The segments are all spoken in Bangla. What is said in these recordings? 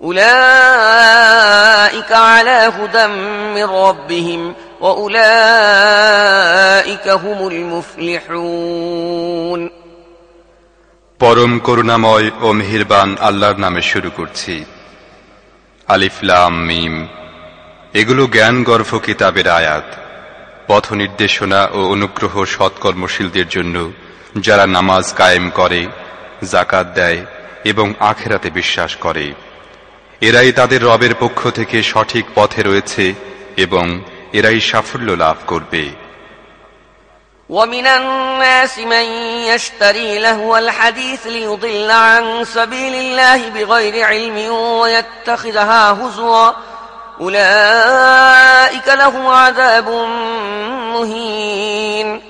أولئك على هدى من ربهم وأولئك هم المفلحون পরম করুণাময় ও মেহেরবান আল্লাহর নামে শুরু করছি আলিফলাম মিম এগুলো জ্ঞান গর্ভ কিতাবের আয়াত পথ নির্দেশনা ও অনুগ্রহ সৎকর্মশীলদের জন্য যারা নামাজ কায়েম করে জাকাত দেয় এবং আখেরাতে বিশ্বাস করে এরাই তাদের রবের পক্ষ থেকে সঠিক পথে রয়েছে এবং এরাই সাফল্য লাভ করবে ومن الناس من يشتري لهو الحديث ليضل عن سبيل الله بغير علم ويتخذها هزوا أولئك لهم عذاب مهين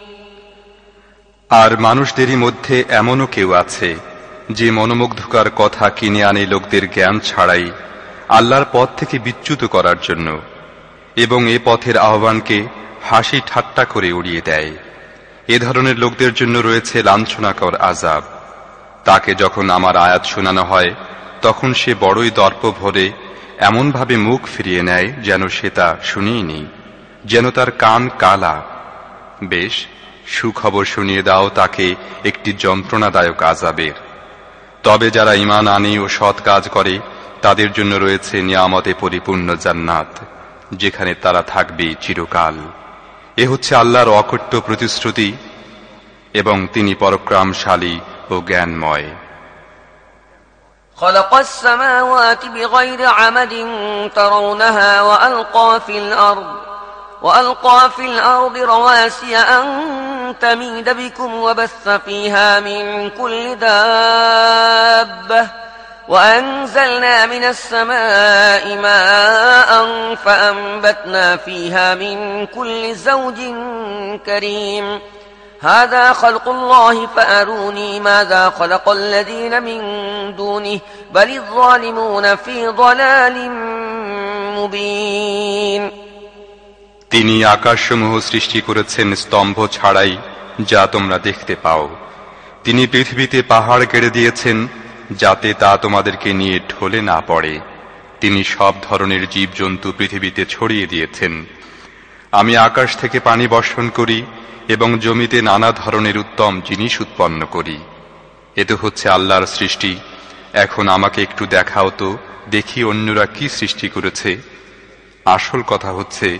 আর মানুষদেরই মধ্যে এমনও কেউ আছে, যে মনোমুগ্ধকার কথা কিনে আনে লোকদের জ্ঞান ছাড়াই, আল্লাহর পথ থেকে বিচ্যুত করার জন্য, এবং এ পথের আহ্বানকে হাসি ঠাট্টা করে উড়িয়ে দেয়। এ ধরনের লোকদের জন্য রয়েছে লাঞ্ছনাকর আজাব তাকে যখন আমার আয়াত শোনানো হয়, তখন সে বড়ই দর্প ভরে এমনভাবে মুখ ফিরিয়ে নেয় যেন সে তা শুনিয়েনি যেন তার কান কালা। বেশ সুখবর শুনিয়ে দাও তাকে একটি যন্ত্রণাদায়ক আজাবের তবে যারা ইমান আনে ও সৎ কাজ করে তাদের জন্য রয়েছে নিয়ামতে পরিপূর্ণ জান্নাত যেখানে তারা থাকবে চিরকাল এ হচ্ছে আল্লাহর অকট্য প্রতিশ্রুতি এবং তিনি পরক্রমশালী ও জ্ঞানময় خلق السماوات بغير عمد ترونها وألقى في الأرض وألقى في الأرض رواسي أن تميد بكم وبث فيها من كل دابة وأنزلنا من السماء ماء فأنبتنا فيها من كل زوج كريم. هذا خلق الله فأروني ماذا خلق الذين من دونه بل الظالمون في ضلال مبين. তিনি আকাশসমূহ সৃষ্টি করেছেন স্তম্ভ ছাড়াই যা তোমরা দেখতে পাও। তিনি পৃথিবীতে পাহাড় কেড়ে দিয়েছেন যাতে তা তোমাদেরকে নিয়ে ঢলে না পড়ে। তিনি সব ধরনের জীবজন্তু পৃথিবীতে ছড়িয়ে দিয়েছেন। আমি আকাশ থেকে পানি বর্ষণ করি এবং জমিতে নানা ধরনের উত্তম জিনিস উৎপন্ন করি। এ তো হচ্ছে আল্লাহর সৃষ্টি। এখন আমাকে একটু দেখাও তো, দেখি অন্যরা কি সৃষ্টি করেছে। আসল কথা হচ্ছে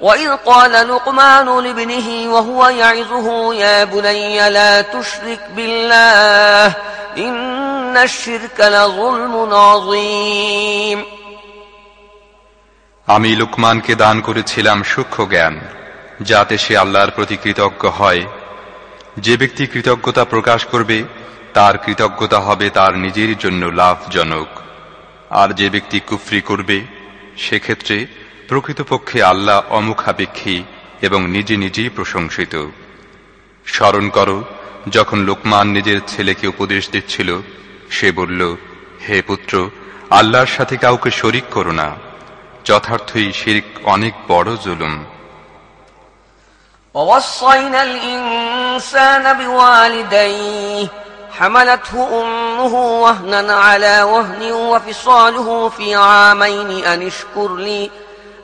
وإذ قال لقمان لابنه وهو يعظه يا بني لا تشرك بالله إن الشرك لظلم عظيم আমি লুকমানকে দান করেছিলাম সূক্ষ্ম জ্ঞান যাতে সে আল্লাহর প্রতি কৃতজ্ঞ হয় যে ব্যক্তি কৃতজ্ঞতা প্রকাশ করবে তার কৃতজ্ঞতা হবে তার নিজের জন্য লাভজনক আর যে ব্যক্তি কুফরি করবে সেক্ষেত্রে প্রকৃতপক্ষে আল্লাহ অমুখাপেক্ষী এবং নিজে নিজেই প্রশংসিত স্মরণ করো যখন লোকমান নিজের ছেলেকে উপদেশ দিচ্ছিল সে বলল হে পুত্র আল্লাহর সাথে কাউকে শরিক করো না যথার্থই শিরিক অনেক বড় জুলুম ووصينا الإنسان بوالديه حملته أمه وهنا على وهن وفصاله في عامين أن اشكر لي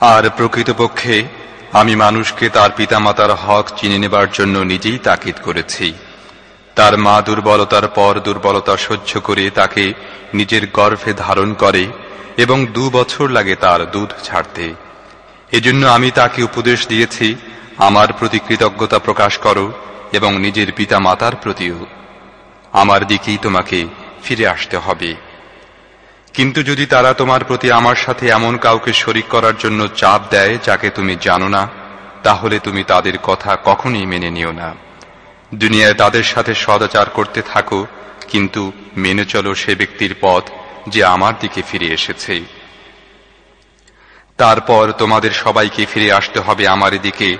আর প্রকৃতপক্ষে আমি মানুষকে তার পিতামাতার হক চিনে নেবার জন্য নিজেই তাকিদ করেছি। তার মা দুর্বলতার পর দুর্বলতা সহ্য করে তাকে নিজের গর্ভে ধারণ করে এবং দু বছর লাগে তার দুধ ছাড়তে। এজন্য আমি তাকে উপদেশ দিয়েছি, আমার প্রতি কৃতজ্ঞতা প্রকাশ করো এবং নিজের পিতা মাতার প্রতিও। আমার দিকেই তোমাকে ফিরে আসতে হবে। কিন্তু যদি তারা তোমার প্রতি আমার সাথে এমন কাউকে শরিক করার জন্য চাপ দেয় যাকে তুমি জানো না, তাহলে তুমি তাদের কথা কখনই মেনে নিও না। দুনিয়ায় তাদের সাথে সদাচার করতে থাকো, কিন্তু মেনে চলো সে ব্যক্তির পথ যে আমার দিকে ফিরে এসেছে। তারপর তোমাদের সবাইকে ফিরে আসতে হবে আমার দিকে।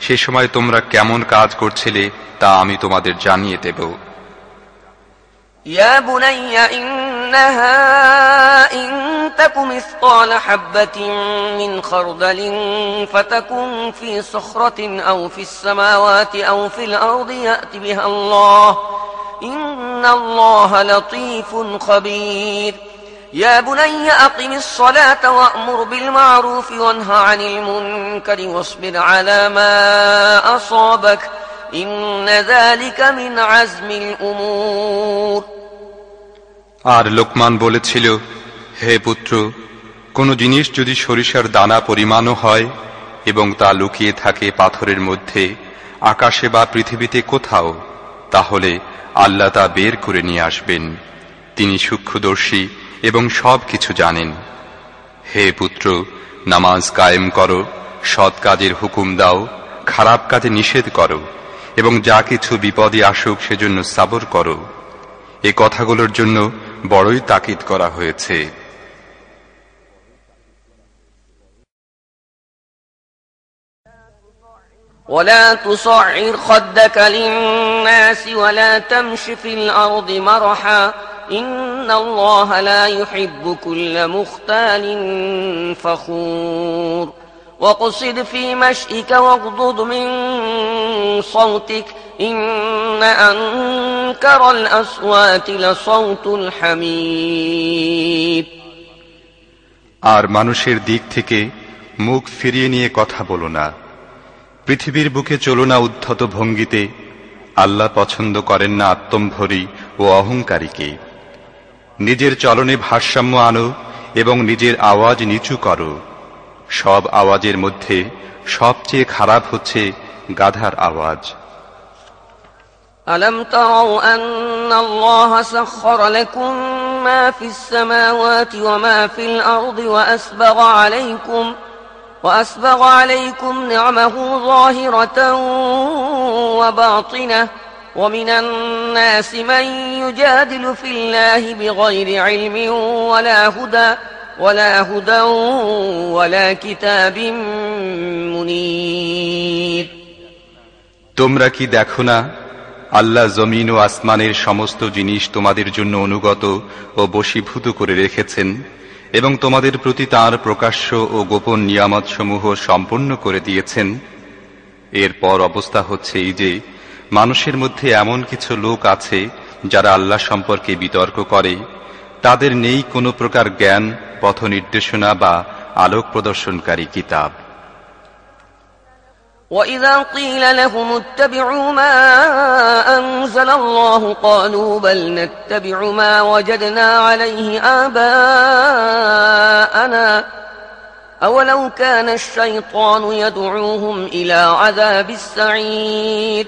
সে সময় তোমরা কেমন কাজ করছিলে তা আমি তোমাদের জানিয়ে দেব। يا بني إنها إن تك مثقال حبة من خردل فتكن في صخرة أو في السماوات أو في الأرض يأت بها الله إن الله لطيف خبير. يا بني أقم الصلاة وأمر بالمعروف وانه عن المنكر واصبر على ما أصابك إن ذلك من عزم الأمور আর লোকমান বলেছিল, হে পুত্র, কোন জিনিস যদি সরিষার দানা পরিমাণও হয় এবং তা লুকিয়ে থাকে পাথরের মধ্যে, আকাশে বা পৃথিবীতে কোথাও, তাহলে আল্লাহ তা বের করে নিয়ে আসবেন। তিনি সূক্ষ্মদর্শী এবং সব কিছু জানেন। হে পুত্র, নামাজ কায়েম করো, সৎ কাজের হুকুম দাও, খারাপ কাজে নিষেধ করো, এবং যা কিছু বিপদে আসুক সেজন্য সাবর করো। এ কথাগুলোর জন্য বড়ই তাকিদ করা হয়েছে ولا تصعر خدك للناس ولا تمش في الأرض مرحا إن الله لا يحب كل مختال فخور وقصد في مشئك واغضض من صوتك إن أنكر الأصوات لصوت الحميد আর মানুষের দিক থেকে মুখ ফিরিয়ে নিয়ে কথা বলো না পৃথিবীর বুকে চলো না উদ্ধত ভঙ্গিতে আল্লাহ পছন্দ করেন না আত্মম্ভরী ও অহংকারীকে নিজের চলনে ভারসাম্য আনো এবং নিজের আওয়াজ নিচু করো সব আওয়াজের মধ্যে সবচেয়ে খারাপ হচ্ছে গাধার আওয়াজ ألم تروا أن الله سخر لكم ما في السماوات وما في الأرض وأسبغ عليكم وأسبغ عليكم نعمه ظاهرة وباطنة ومن الناس من يجادل في الله بغير علم ولا هدى ولا هدى ولا كتاب منير তোমরা কি দেখো না আল্লাহ জমিন ও আসমানের সমস্ত জিনিস তোমাদের জন্য অনুগত ও বশীভূত করে রেখেছেন এবং তোমাদের প্রতি তাঁর প্রকাশ্য ও গোপন নিয়ামতসমূহ সম্পন্ন করে দিয়েছেন এরপর অবস্থা হচ্ছে এই যে মানুষের মধ্যে এমন কিছু লোক আছে যারা আল্লাহ সম্পর্কে বিতর্ক করে তাদের নেই কোনো প্রকার জ্ঞান পথ নির্দেশনা বা আলোক প্রদর্শনকারী কিতাব وإذا قيل لهم اتبعوا ما أنزل الله قالوا بل نتبع ما وجدنا عليه آباءنا أولو كان الشيطان يدعوهم إلى عذاب السعير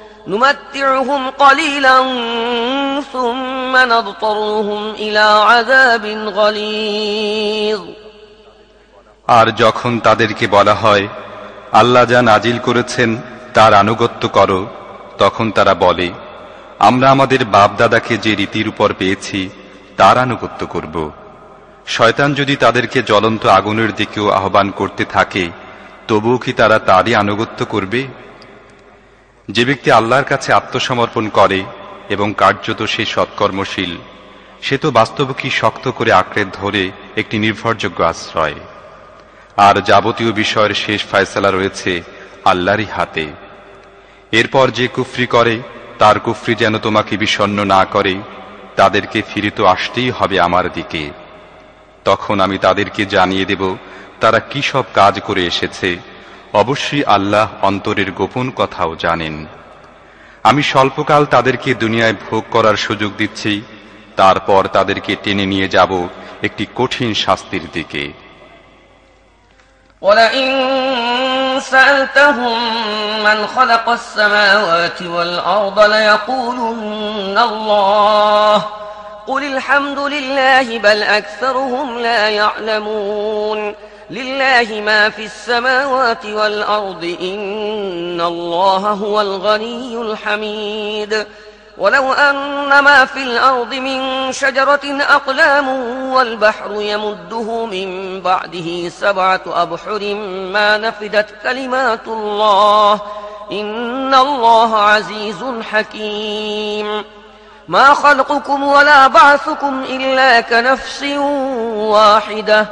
نمتعهم قليلا ثم نضطرهم إلى عذاب غليظ আর যখন তাদেরকে বলা হয় আল্লাহ যা নাজিল করেছেন তার আনুগত্য করো তখন তারা বলে আমরা আমাদের বাপ দাদাকে যে রীতির উপর পেয়েছি তার আনুগত্য করব শয়তান যদি তাদেরকে জ্বলন্ত আগুনের দিকেও আহ্বান করতে থাকে তবুও কি তারা তারই আনুগত্য করবে যে ব্যক্তি আল্লাহর কাছে আত্মসমর্পণ করে এবং কার্যত সে সৎকর্মশীল, সে তো বাস্তবকে শক্ত করে আঁকড়ে ধরে একটি নির্ভরযোগ্য আশ্রয়। আর যাবতীয় বিষয়ের শেষ ফায়সালা রয়েছে আল্লাহরই হাতে। এরপর যে কুফরি করে, তার কুফরি যেন তোমাকে বিষণ্ন না করে, তাদেরকে ফিরে তো আসতেই হবে আমার দিকে। তখন আমি তাদেরকে জানিয়ে দেব, তারা কি সব কাজ করে এসেছে অবশ্যই আল্লাহ অন্তরের গোপন কথাও জানেন আমি স্বল্পকাল তাদেরকে দুনিয়ায় ভোগ করার সুযোগ দিচ্ছি তারপর তাদেরকে টেনে নিয়ে যাব একটি কঠিন শাস্তির দিকে ولئن سألتهم من خلق السماوات والأرض ليقولن الله قل الحمد لله بل أكثرهم لا يعلمون لله ما في السماوات والأرض إن الله هو الغني الحميد. ولو أن ما في الأرض من شجرة أقلام والبحر يمده من بعده سبعة أبحر ما نفدت كلمات الله إن الله عزيز حكيم. ما خلقكم ولا بعثكم إلا كنفس واحدة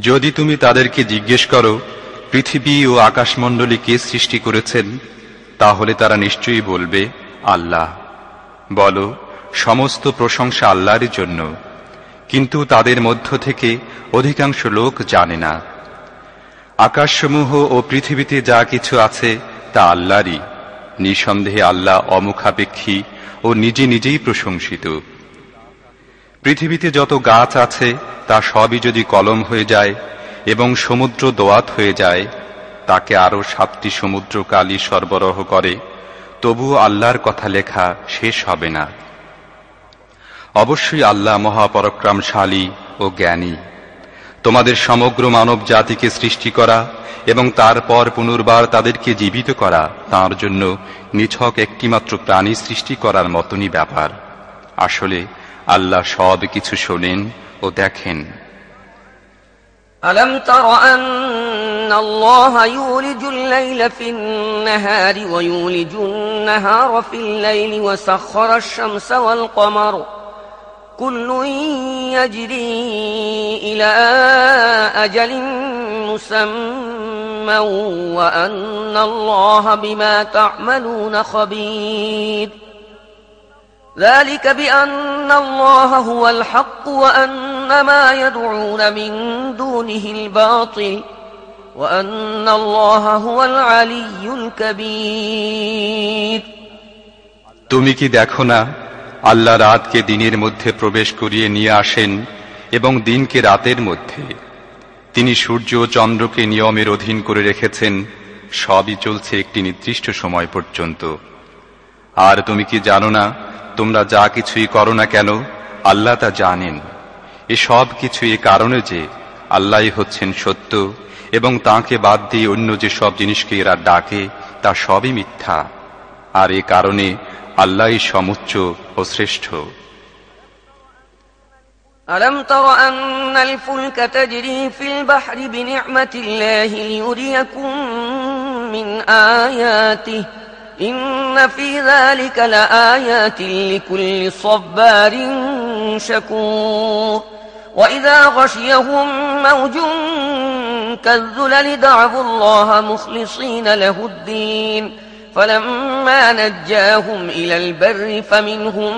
যদি তুমি তাদেরকে জিজ্ঞেস করো, পৃথিবী ও আকাশমণ্ডলী কে সৃষ্টি করেছেন, তাহলে তারা নিশ্চয়ই বলবে, আল্লাহ। বলো, সমস্ত প্রশংসা আল্লাহর জন্য। কিন্তু তাদের মধ্য থেকে অধিকাংশ লোক জানে না। আকাশসমূহ ও পৃথিবীতে যা কিছু আছে, তা আল্লাহরই। নিঃসন্দেহে আল্লাহ অমুখাপেক্ষী ও নিজে নিজেই প্রশংসিত। পৃথিবীতে যত গাছ আছে, তা সবই যদি কলম হয়ে যায় এবং সমুদ্র দোয়াত হয়ে যায়, তাকে আরও সাতটি সমুদ্র কালি সরবরাহ করে, তবুও আল্লাহর কথা লেখা শেষ হবে না। অবশ্যই আল্লাহ মহাপরাক্রমশালী ও জ্ঞানী। তোমাদের সমগ্র মানব জাতিকে সৃষ্টি করা এবং তারপর পুনর্বার তাদেরকে জীবিত করা তার জন্য নিছক একটিমাত্র প্রাণী সৃষ্টি করার মতনই ব্যাপার আসলে আল্লাহ সব কিছু শোনেন ও দেখেন ألم تر أن الله يولج الليل في النهار ويولج النهار في الليل وسخر الشمس والقمر كل يجري إلى أجل مسمى وأن الله بما تعملون خبير ذلك بأن الله هو الحق وأن ما يدعون من دونه الباطل وأن الله هو العلي الكبير তুমি কি দেখো না আল্লাহ রাতকে দিনের মধ্যে প্রবেশ করিয়ে নিয়ে আসেন এবং দিনকে রাতের মধ্যে। তিনি সূর্য ও চন্দ্রকে নিয়মের অধীন করে রেখেছেন, সবই চলছে একটি নির্দিষ্ট সময় পর্যন্ত। আর তুমি কি জানো না, তোমরা যা কিছুই করো না কেন, আল্লাহ তা জানেন। এ সব কিছু এ কারণে যে আল্লাহ হচ্ছেন সত্য এবং তাকে বাদ দিয়ে অন্য যে সব জিনিসকে এরা ডাকে, তা সবই মিথ্যা। আর এ কারণে আল্লাহ সমুচ্চ ও শ্রেষ্ঠ ألم تر أن الفلك تجري في البحر بنعمة الله ليريكم من آياته إن في ذلك لآيات لكل صبار شكور وإذا غشيهم موج كالذلل دعوا الله مخلصين له الدين فلما نجاهم إلى البر فمنهم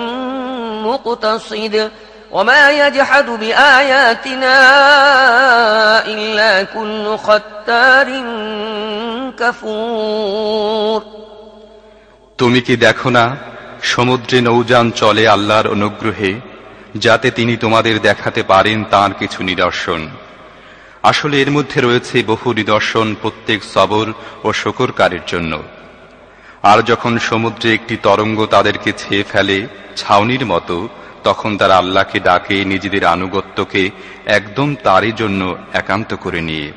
مقتصد وما يجحد بآياتنا إلا كل ختار كفور তুমি কি দেখো না সমুদ্রে নৌযান চলে আল্লাহর অনুগ্রহে যাতে তিনি তোমাদের দেখাতে পারেন তার কিছু নিদর্শন আসলে এর মধ্যে রয়েছে বহু নিদর্শন প্রত্যেক সবর ও শকরকারের জন্য আর যখন সমুদ্রে একটি তরঙ্গ তাদেরকে ছেয়ে ফেলে ছাউনির মতো, তখন তারা আল্লাহকে ডাকে নিজেদের আনুগত্যকে একদম তারই জন্য একান্ত করে নিয়ে।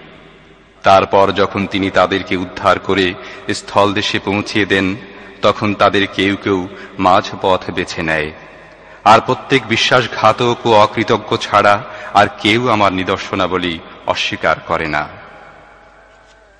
তারপর যখন তিনি তাদেরকে উদ্ধার করে স্থল দেশে পৌঁছিয়ে দেন, তখন তাদের কেউ কেউ মাঝ পথ বেছে নেয়। আর প্রত্যেক বিশ্বাসঘাতক ও অকৃতজ্ঞ ছাড়া আর কেউ আমার নিদর্শনাবলী অস্বীকার করে না।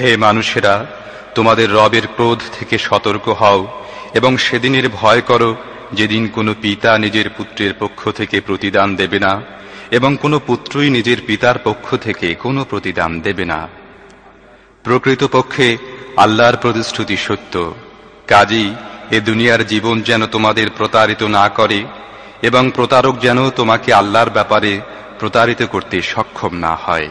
হে মানুষেরা, তোমাদের রবের ক্রোধ থেকে সতর্ক হও এবং সেদিনের ভয় করো যেদিন কোনো পিতা নিজের পুত্রের পক্ষ থেকে প্রতিদান দেবে না এবং কোনো পুত্রই নিজের পিতার পক্ষ থেকে কোনো প্রতিদান দেবে না। প্রকৃতপক্ষে আল্লাহর প্রতিশ্রুতি সত্য। কাজী এ দুনিয়ার জীবন যেন তোমাদের প্রতারিত না করে এবং প্রতারক যেন তোমাকে আল্লাহর ব্যাপারে প্রতারিত করতে সক্ষম না হয়।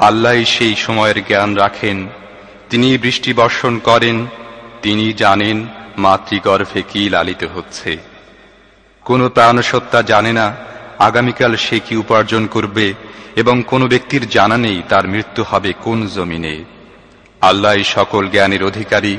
আল্লাহ সেই সময়ের জ্ঞান রাখেন। তিনি বৃষ্টি বর্ষণ করেন, তিনি জানেন মাতৃগর্ভে কি লালিত হচ্ছে। কোনো প্রাণসত্তা জানে না, আগামীকাল সে কি উপার্জন করবে, এবং কোন ব্যক্তির জানা নেই তার মৃত্যু হবে কোন জমিনে। আল্লাহ সকল জ্ঞানের অধিকারী